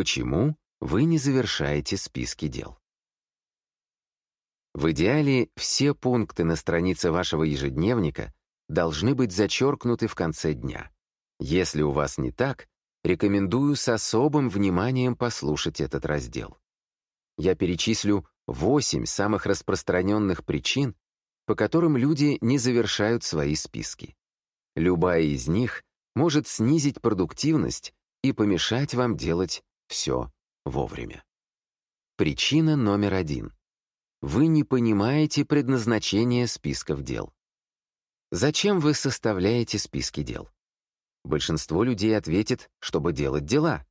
Почему вы не завершаете списки дел? В идеале все пункты на странице вашего ежедневника должны быть зачеркнуты в конце дня. Если у вас не так, рекомендую с особым вниманием послушать этот раздел. Я перечислю 8 самых распространенных причин, по которым люди не завершают свои списки. Любая из них может снизить продуктивность и помешать вам делать все вовремя. Причина номер один. Вы не понимаете предназначение списков дел. Зачем вы составляете списки дел? Большинство людей ответит, чтобы делать дела.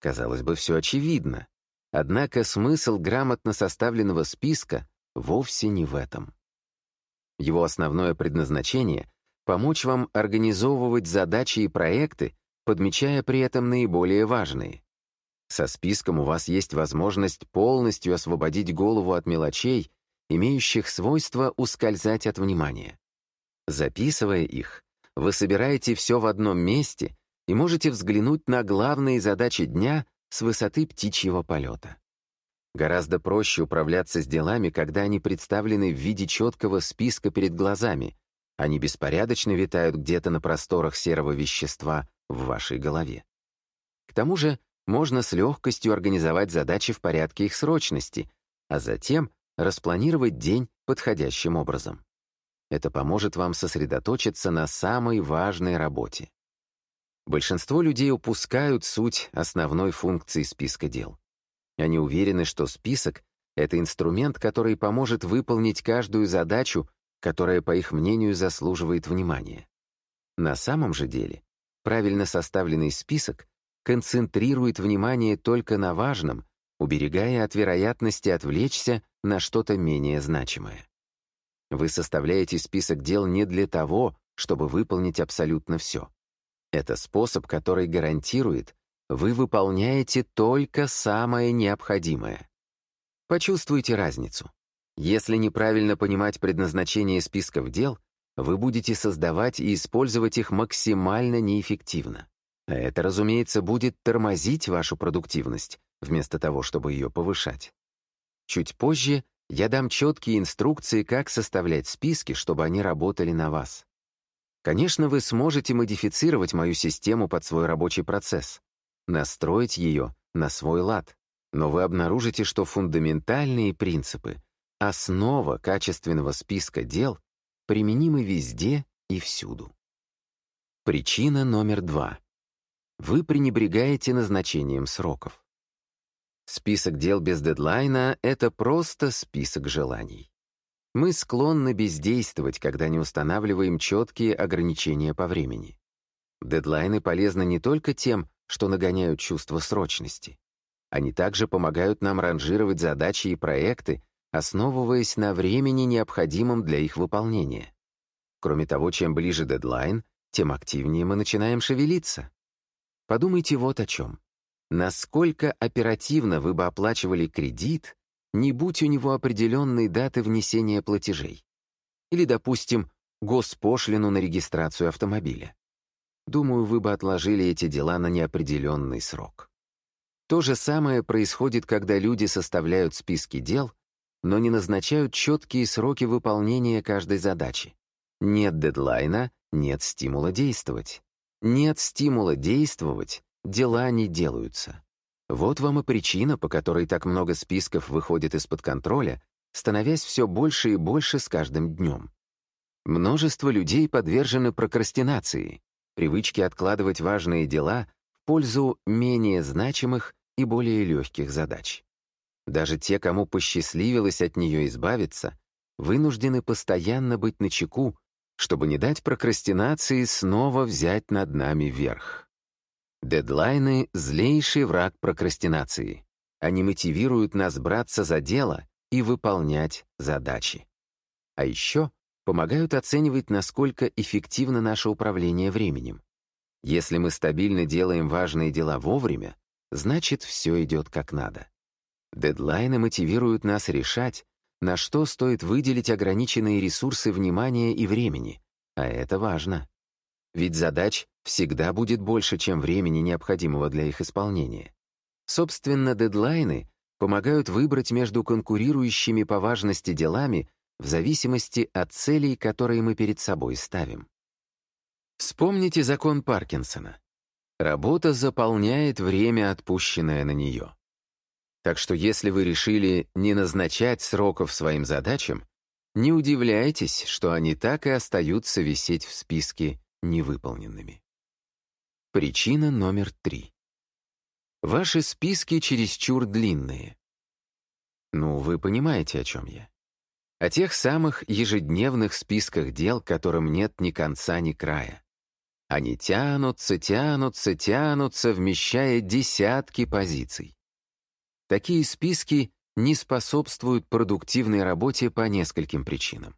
Казалось бы, все очевидно. Однако смысл грамотно составленного списка вовсе не в этом. Его основное предназначение — помочь вам организовывать задачи и проекты, подмечая при этом наиболее важные. Со списком у вас есть возможность полностью освободить голову от мелочей, имеющих свойство ускользать от внимания. Записывая их, вы собираете все в одном месте и можете взглянуть на главные задачи дня с высоты птичьего полета. Гораздо проще управляться с делами, когда они представлены в виде четкого списка перед глазами, они беспорядочно витают где-то на просторах серого вещества в вашей голове. К тому же можно с легкостью организовать задачи в порядке их срочности, а затем распланировать день подходящим образом. Это поможет вам сосредоточиться на самой важной работе. Большинство людей упускают суть основной функции списка дел. Они уверены, что список — это инструмент, который поможет выполнить каждую задачу, которая, по их мнению, заслуживает внимания. На самом же деле, правильно составленный список концентрирует внимание только на важном, уберегая от вероятности отвлечься на что-то менее значимое. Вы составляете список дел не для того, чтобы выполнить абсолютно все. Это способ, который гарантирует, вы выполняете только самое необходимое. Почувствуйте разницу. Если неправильно понимать предназначение списков дел, вы будете создавать и использовать их максимально неэффективно. Это, разумеется, будет тормозить вашу продуктивность, вместо того, чтобы ее повышать. Чуть позже я дам четкие инструкции, как составлять списки, чтобы они работали на вас. Конечно, вы сможете модифицировать мою систему под свой рабочий процесс, настроить ее на свой лад, но вы обнаружите, что фундаментальные принципы, основа качественного списка дел применимы везде и всюду. Причина номер два вы пренебрегаете назначением сроков. Список дел без дедлайна — это просто список желаний. Мы склонны бездействовать, когда не устанавливаем четкие ограничения по времени. Дедлайны полезны не только тем, что нагоняют чувство срочности. Они также помогают нам ранжировать задачи и проекты, основываясь на времени, необходимом для их выполнения. Кроме того, чем ближе дедлайн, тем активнее мы начинаем шевелиться. Подумайте вот о чем. Насколько оперативно вы бы оплачивали кредит, не будь у него определенной даты внесения платежей? Или, допустим, госпошлину на регистрацию автомобиля? Думаю, вы бы отложили эти дела на неопределенный срок. То же самое происходит, когда люди составляют списки дел, но не назначают четкие сроки выполнения каждой задачи. Нет дедлайна, нет стимула действовать. Нет стимула действовать, дела не делаются. Вот вам и причина, по которой так много списков выходит из-под контроля, становясь все больше и больше с каждым днем. Множество людей подвержены прокрастинации, привычке откладывать важные дела в пользу менее значимых и более легких задач. Даже те, кому посчастливилось от нее избавиться, вынуждены постоянно быть начеку чтобы не дать прокрастинации снова взять над нами верх. Дедлайны — злейший враг прокрастинации. Они мотивируют нас браться за дело и выполнять задачи. А еще помогают оценивать, насколько эффективно наше управление временем. Если мы стабильно делаем важные дела вовремя, значит, все идет как надо. Дедлайны мотивируют нас решать, на что стоит выделить ограниченные ресурсы внимания и времени, а это важно. Ведь задач всегда будет больше, чем времени, необходимого для их исполнения. Собственно, дедлайны помогают выбрать между конкурирующими по важности делами в зависимости от целей, которые мы перед собой ставим. Вспомните закон Паркинсона. Работа заполняет время, отпущенное на нее. Так что если вы решили не назначать сроков своим задачам, не удивляйтесь, что они так и остаются висеть в списке невыполненными. Причина номер три. Ваши списки чересчур длинные. Ну, вы понимаете, о чем я. О тех самых ежедневных списках дел, которым нет ни конца, ни края. Они тянутся, тянутся, тянутся, вмещая десятки позиций. Такие списки не способствуют продуктивной работе по нескольким причинам.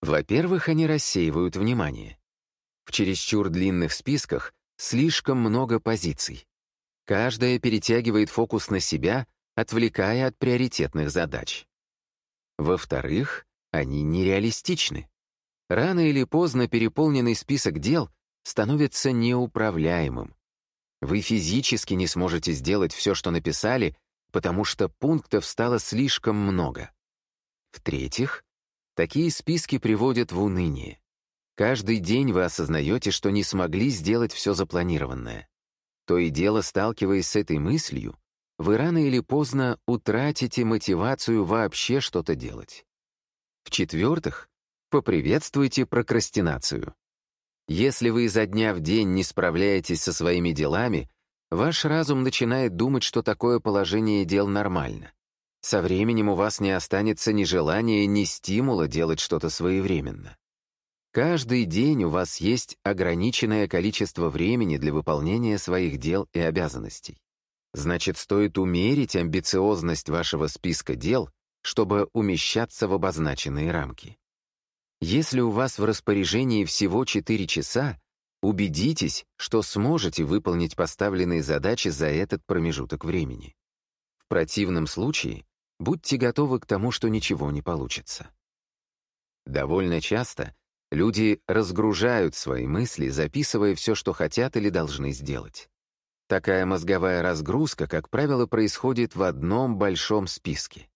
Во-первых, они рассеивают внимание. В чересчур длинных списках слишком много позиций. Каждая перетягивает фокус на себя, отвлекая от приоритетных задач. Во-вторых, они нереалистичны. Рано или поздно переполненный список дел становится неуправляемым. Вы физически не сможете сделать все, что написали, потому что пунктов стало слишком много. В-третьих, такие списки приводят в уныние. Каждый день вы осознаете, что не смогли сделать все запланированное. То и дело, сталкиваясь с этой мыслью, вы рано или поздно утратите мотивацию вообще что-то делать. В-четвертых, поприветствуйте прокрастинацию. Если вы изо дня в день не справляетесь со своими делами, ваш разум начинает думать, что такое положение дел нормально. Со временем у вас не останется ни желания, ни стимула делать что-то своевременно. Каждый день у вас есть ограниченное количество времени для выполнения своих дел и обязанностей. Значит, стоит умерить амбициозность вашего списка дел, чтобы умещаться в обозначенные рамки. Если у вас в распоряжении всего 4 часа, убедитесь, что сможете выполнить поставленные задачи за этот промежуток времени. В противном случае будьте готовы к тому, что ничего не получится. Довольно часто люди разгружают свои мысли, записывая все, что хотят или должны сделать. Такая мозговая разгрузка, как правило, происходит в одном большом списке.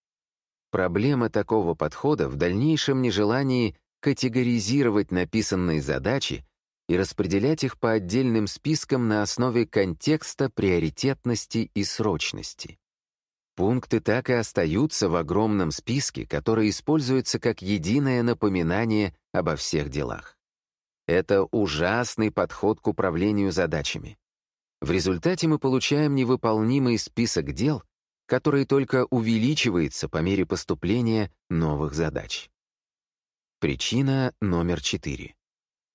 Проблема такого подхода в дальнейшем нежелании категоризировать написанные задачи и распределять их по отдельным спискам на основе контекста, приоритетности и срочности. Пункты так и остаются в огромном списке, который используется как единое напоминание обо всех делах. Это ужасный подход к управлению задачами. В результате мы получаем невыполнимый список дел, который только увеличивается по мере поступления новых задач. Причина номер четыре.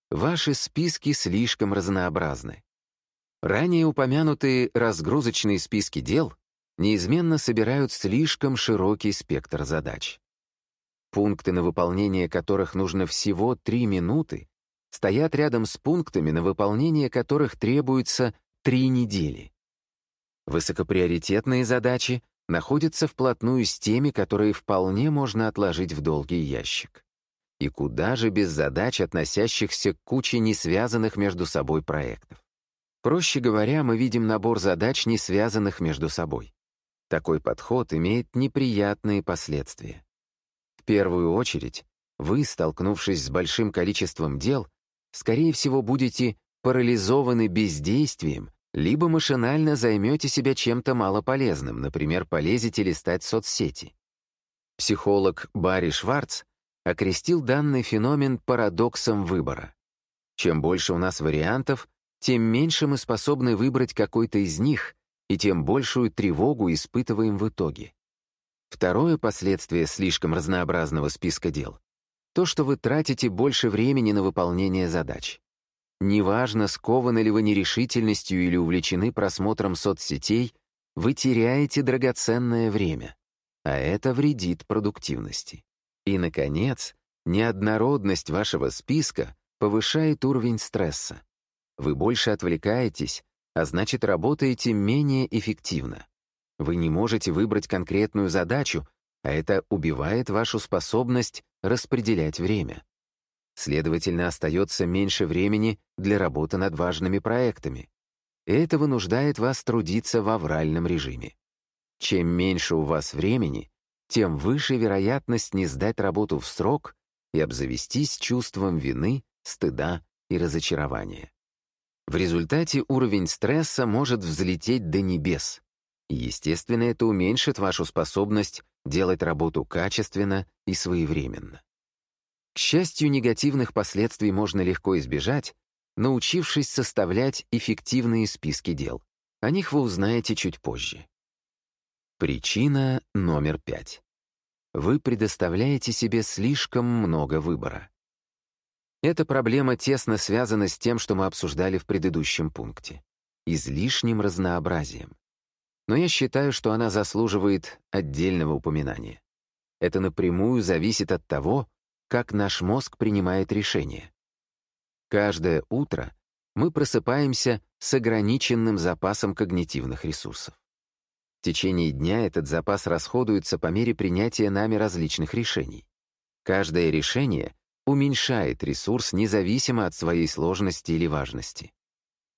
Ваши списки слишком разнообразны. Ранее упомянутые разгрузочные списки дел неизменно собирают слишком широкий спектр задач. Пункты, на выполнение которых нужно всего 3 минуты, стоят рядом с пунктами, на выполнение которых требуется три недели. Высокоприоритетные задачи находятся вплотную с теми, которые вполне можно отложить в долгий ящик. И куда же без задач, относящихся к куче несвязанных между собой проектов. Проще говоря, мы видим набор задач, не связанных между собой. Такой подход имеет неприятные последствия. В первую очередь, вы, столкнувшись с большим количеством дел, скорее всего, будете парализованы бездействием, либо машинально займете себя чем-то малополезным, например, полезете листать соцсети. Психолог Барри Шварц окрестил данный феномен парадоксом выбора. Чем больше у нас вариантов, тем меньше мы способны выбрать какой-то из них, и тем большую тревогу испытываем в итоге. Второе последствие слишком разнообразного списка дел — то, что вы тратите больше времени на выполнение задач. Неважно, скованы ли вы нерешительностью или увлечены просмотром соцсетей, вы теряете драгоценное время, а это вредит продуктивности. И, наконец, неоднородность вашего списка повышает уровень стресса. Вы больше отвлекаетесь, а значит, работаете менее эффективно. Вы не можете выбрать конкретную задачу, а это убивает вашу способность распределять время. Следовательно, остается меньше времени для работы над важными проектами. это вынуждает вас трудиться в авральном режиме. Чем меньше у вас времени, тем выше вероятность не сдать работу в срок и обзавестись чувством вины, стыда и разочарования. В результате уровень стресса может взлететь до небес. И, естественно, это уменьшит вашу способность делать работу качественно и своевременно. К счастью, негативных последствий можно легко избежать, научившись составлять эффективные списки дел. О них вы узнаете чуть позже. Причина номер пять. Вы предоставляете себе слишком много выбора. Эта проблема тесно связана с тем, что мы обсуждали в предыдущем пункте — излишним разнообразием. Но я считаю, что она заслуживает отдельного упоминания. Это напрямую зависит от того, как наш мозг принимает решения. Каждое утро мы просыпаемся с ограниченным запасом когнитивных ресурсов. В течение дня этот запас расходуется по мере принятия нами различных решений. Каждое решение уменьшает ресурс независимо от своей сложности или важности.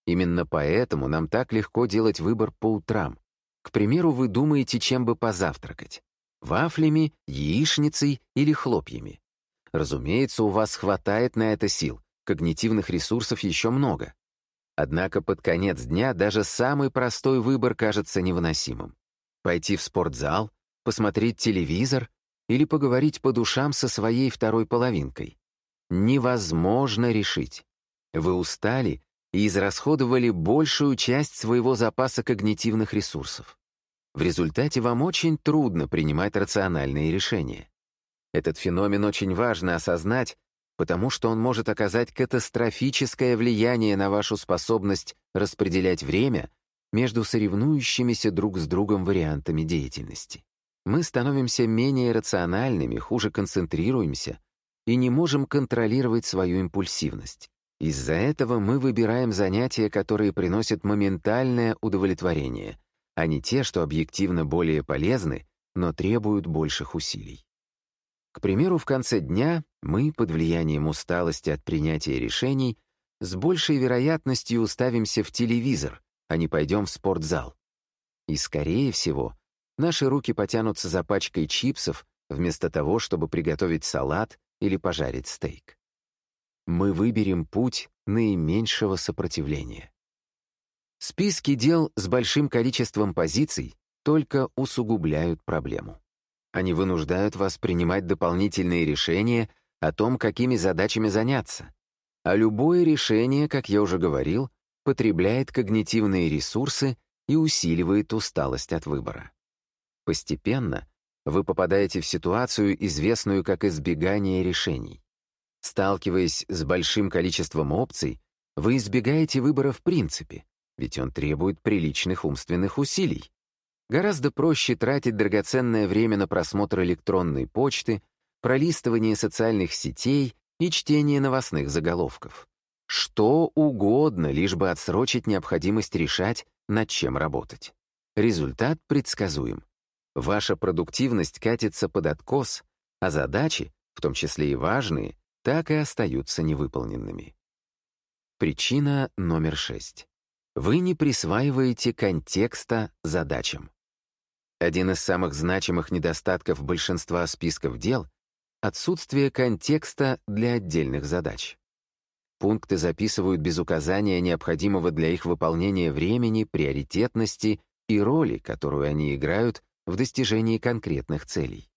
Именно поэтому нам так легко делать выбор по утрам. К примеру, вы думаете, чем бы позавтракать — вафлями, яичницей или хлопьями. Разумеется, у вас хватает на это сил, когнитивных ресурсов еще много. Однако под конец дня даже самый простой выбор кажется невыносимым. Пойти в спортзал, посмотреть телевизор или поговорить по душам со своей второй половинкой невозможно решить. Вы устали и израсходовали большую часть своего запаса когнитивных ресурсов. В результате вам очень трудно принимать рациональные решения. Этот феномен очень важно осознать, потому что он может оказать катастрофическое влияние на вашу способность распределять время между соревнующимися друг с другом вариантами деятельности. Мы становимся менее рациональными, хуже концентрируемся, и не можем контролировать свою импульсивность. Из-за этого мы выбираем занятия, которые приносят моментальное удовлетворение, а не те, что объективно более полезны, но требуют больших усилий. К примеру, в конце дня мы, под влиянием усталости от принятия решений, с большей вероятностью уставимся в телевизор, а не пойдем в спортзал. И, скорее всего, наши руки потянутся за пачкой чипсов, вместо того, чтобы приготовить салат или пожарить стейк. Мы выберем путь наименьшего сопротивления. Списки дел с большим количеством позиций только усугубляют проблему. Они вынуждают вас принимать дополнительные решения о том, какими задачами заняться. А любое решение, как я уже говорил, потребляет когнитивные ресурсы и усиливает усталость от выбора. Постепенно вы попадаете в ситуацию, известную как избегание решений. Сталкиваясь с большим количеством опций, вы избегаете выбора в принципе, ведь он требует приличных умственных усилий. Гораздо проще тратить драгоценное время на просмотр электронной почты, пролистывание социальных сетей и чтение новостных заголовков. Что угодно, лишь бы отсрочить необходимость решать, над чем работать. Результат предсказуем. Ваша продуктивность катится под откос, а задачи, в том числе и важные, так и остаются невыполненными. Причина номер шесть. Вы не присваиваете контекста задачам. Один из самых значимых недостатков большинства списков дел — отсутствие контекста для отдельных задач. Пункты записывают без указания необходимого для их выполнения времени, приоритетности и роли, которую они играют в достижении конкретных целей.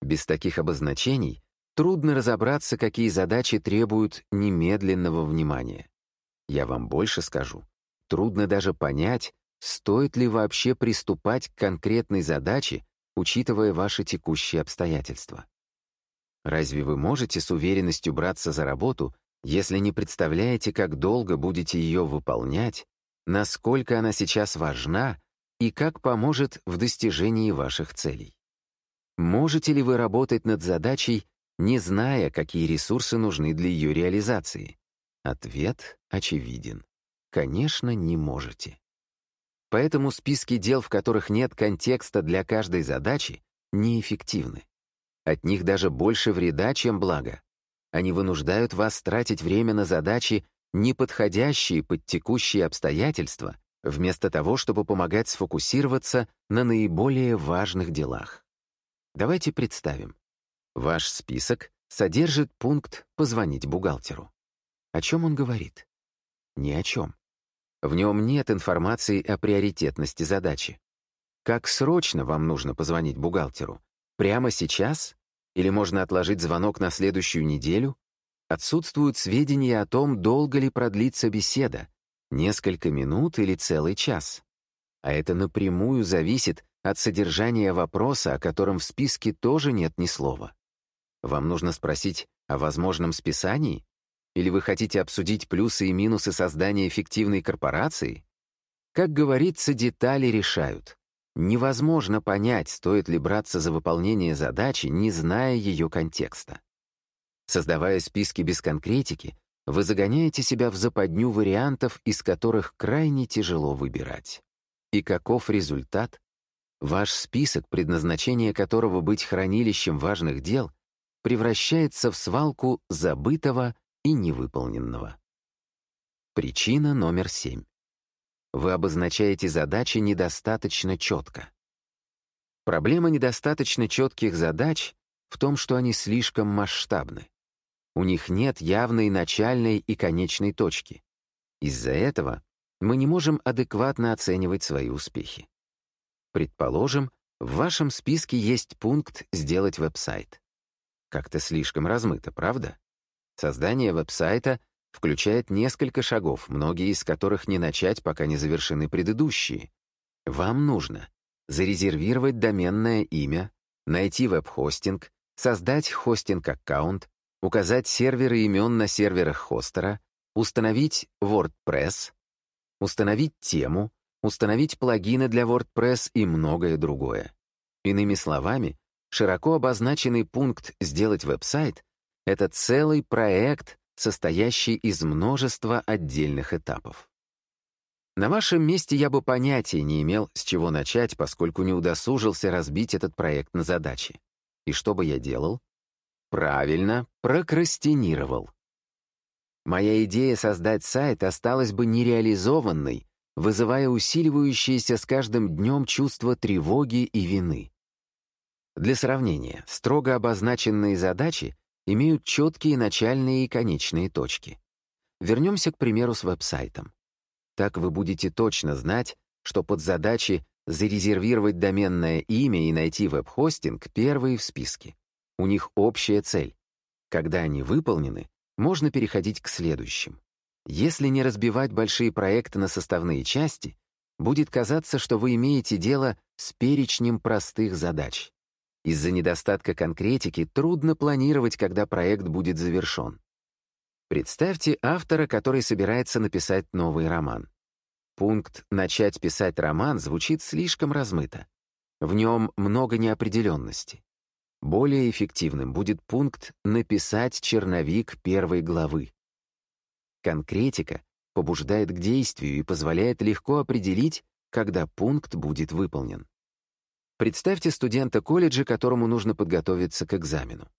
Без таких обозначений трудно разобраться, какие задачи требуют немедленного внимания. Я вам больше скажу. Трудно даже понять, стоит ли вообще приступать к конкретной задаче, учитывая ваши текущие обстоятельства. Разве вы можете с уверенностью браться за работу, если не представляете, как долго будете ее выполнять, насколько она сейчас важна и как поможет в достижении ваших целей. Можете ли вы работать над задачей, не зная, какие ресурсы нужны для ее реализации? Ответ очевиден. Конечно, не можете. Поэтому списки дел, в которых нет контекста для каждой задачи, неэффективны. От них даже больше вреда, чем блага. Они вынуждают вас тратить время на задачи, не подходящие под текущие обстоятельства вместо того, чтобы помогать сфокусироваться на наиболее важных делах. Давайте представим. Ваш список содержит пункт «Позвонить бухгалтеру». О чем он говорит? Ни о чем. В нем нет информации о приоритетности задачи. Как срочно вам нужно позвонить бухгалтеру? Прямо сейчас? Или можно отложить звонок на следующую неделю? Отсутствуют сведения о том, долго ли продлится беседа, несколько минут или целый час. А это напрямую зависит от содержания вопроса, о котором в списке тоже нет ни слова. Вам нужно спросить о возможном списании? Или вы хотите обсудить плюсы и минусы создания эффективной корпорации? Как говорится, детали решают. Невозможно понять, стоит ли браться за выполнение задачи, не зная ее контекста. Создавая списки без конкретики, вы загоняете себя в западню вариантов, из которых крайне тяжело выбирать. И каков результат? Ваш список, предназначение которого быть хранилищем важных дел, превращается в свалку забытого и невыполненного. Причина номер семь. Вы обозначаете задачи недостаточно четко. Проблема недостаточно четких задач в том, что они слишком масштабны. У них нет явной начальной и конечной точки. Из-за этого мы не можем адекватно оценивать свои успехи. Предположим, в вашем списке есть пункт «Сделать веб-сайт». Как-то слишком размыто, правда? Создание веб-сайта включает несколько шагов, многие из которых не начать, пока не завершены предыдущие. Вам нужно зарезервировать доменное имя, найти веб-хостинг, создать хостинг-аккаунт, указать серверы имен на серверах хостера, установить WordPress, установить тему, установить плагины для WordPress и многое другое. Иными словами, широко обозначенный пункт «Сделать веб-сайт» — это целый проект, состоящий из множества отдельных этапов. На вашем месте я бы понятия не имел, с чего начать, поскольку не удосужился разбить этот проект на задачи. И что бы я делал? Правильно, прокрастинировал. Моя идея создать сайт осталась бы нереализованной, вызывая усиливающееся с каждым днем чувство тревоги и вины. Для сравнения, строго обозначенные задачи имеют четкие начальные и конечные точки. Вернемся, к примеру, с веб-сайтом. Так вы будете точно знать, что под задачи зарезервировать доменное имя и найти веб-хостинг первые в списке. У них общая цель. Когда они выполнены, можно переходить к следующим. Если не разбивать большие проекты на составные части, будет казаться, что вы имеете дело с перечнем простых задач. Из-за недостатка конкретики трудно планировать, когда проект будет завершен. Представьте автора, который собирается написать новый роман. Пункт «начать писать роман» звучит слишком размыто. В нем много неопределенности. Более эффективным будет пункт «Написать черновик первой главы». Конкретика побуждает к действию и позволяет легко определить, когда пункт будет выполнен. Представьте студента колледжа, которому нужно подготовиться к экзамену.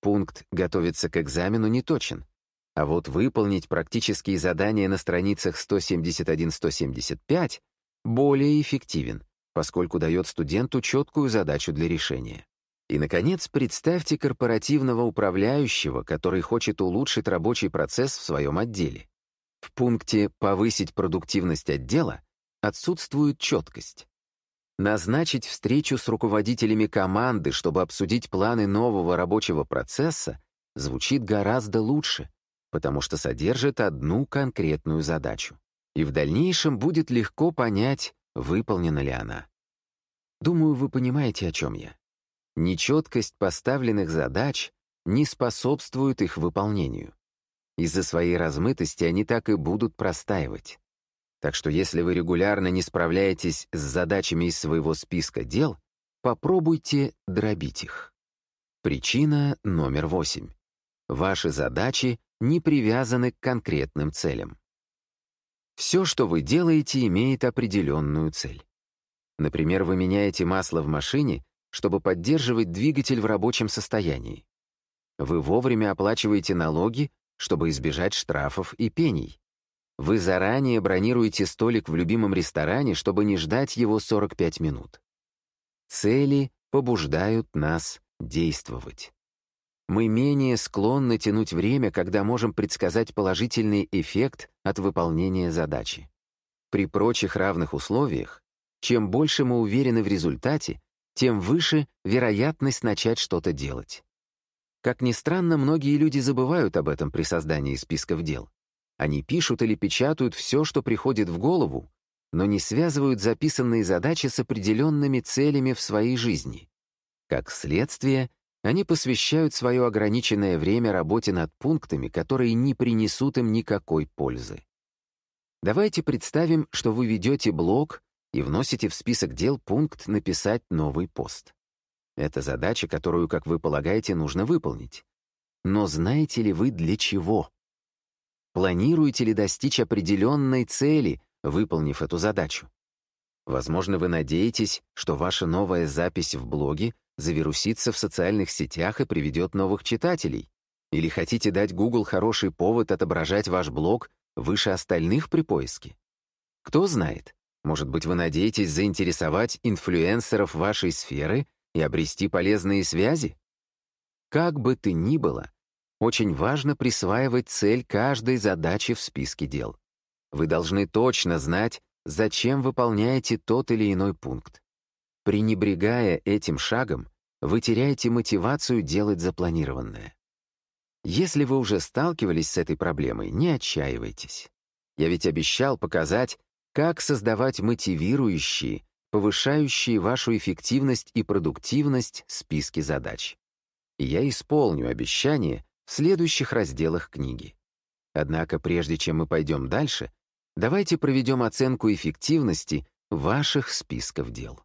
Пункт «Готовиться к экзамену» не точен, а вот выполнить практические задания на страницах 171-175 более эффективен, поскольку дает студенту четкую задачу для решения. И, наконец, представьте корпоративного управляющего, который хочет улучшить рабочий процесс в своем отделе. В пункте «Повысить продуктивность отдела» отсутствует четкость. Назначить встречу с руководителями команды, чтобы обсудить планы нового рабочего процесса, звучит гораздо лучше, потому что содержит одну конкретную задачу. И в дальнейшем будет легко понять, выполнена ли она. Думаю, вы понимаете, о чем я. Нечеткость поставленных задач не способствует их выполнению. Из-за своей размытости они так и будут простаивать. Так что если вы регулярно не справляетесь с задачами из своего списка дел, попробуйте дробить их. Причина номер восемь. Ваши задачи не привязаны к конкретным целям. Все, что вы делаете, имеет определенную цель. Например, вы меняете масло в машине чтобы поддерживать двигатель в рабочем состоянии. Вы вовремя оплачиваете налоги, чтобы избежать штрафов и пений. Вы заранее бронируете столик в любимом ресторане, чтобы не ждать его 45 минут. Цели побуждают нас действовать. Мы менее склонны тянуть время, когда можем предсказать положительный эффект от выполнения задачи. При прочих равных условиях, чем больше мы уверены в результате, тем выше вероятность начать что-то делать. Как ни странно, многие люди забывают об этом при создании списков дел. Они пишут или печатают все, что приходит в голову, но не связывают записанные задачи с определенными целями в своей жизни. Как следствие, они посвящают свое ограниченное время работе над пунктами, которые не принесут им никакой пользы. Давайте представим, что вы ведете блог и вносите в список дел пункт «Написать новый пост». Это задача, которую, как вы полагаете, нужно выполнить. Но знаете ли вы для чего? Планируете ли достичь определенной цели, выполнив эту задачу? Возможно, вы надеетесь, что ваша новая запись в блоге завирусится в социальных сетях и приведет новых читателей? Или хотите дать Google хороший повод отображать ваш блог выше остальных при поиске? Кто знает, может быть, вы надеетесь заинтересовать инфлюенсеров вашей сферы и обрести полезные связи? Как бы ты ни было, очень важно присваивать цель каждой задачи в списке дел. Вы должны точно знать, зачем выполняете тот или иной пункт. Пренебрегая этим шагом, вы теряете мотивацию делать запланированное. Если вы уже сталкивались с этой проблемой, не отчаивайтесь. Я ведь обещал показать, как создавать мотивирующие, повышающие вашу эффективность и продуктивность списки задач. И я исполню обещание в следующих разделах книги. Однако прежде чем мы пойдем дальше, давайте проведем оценку эффективности ваших списков дел.